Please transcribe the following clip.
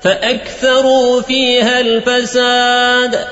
فأكثروا فيها الفساد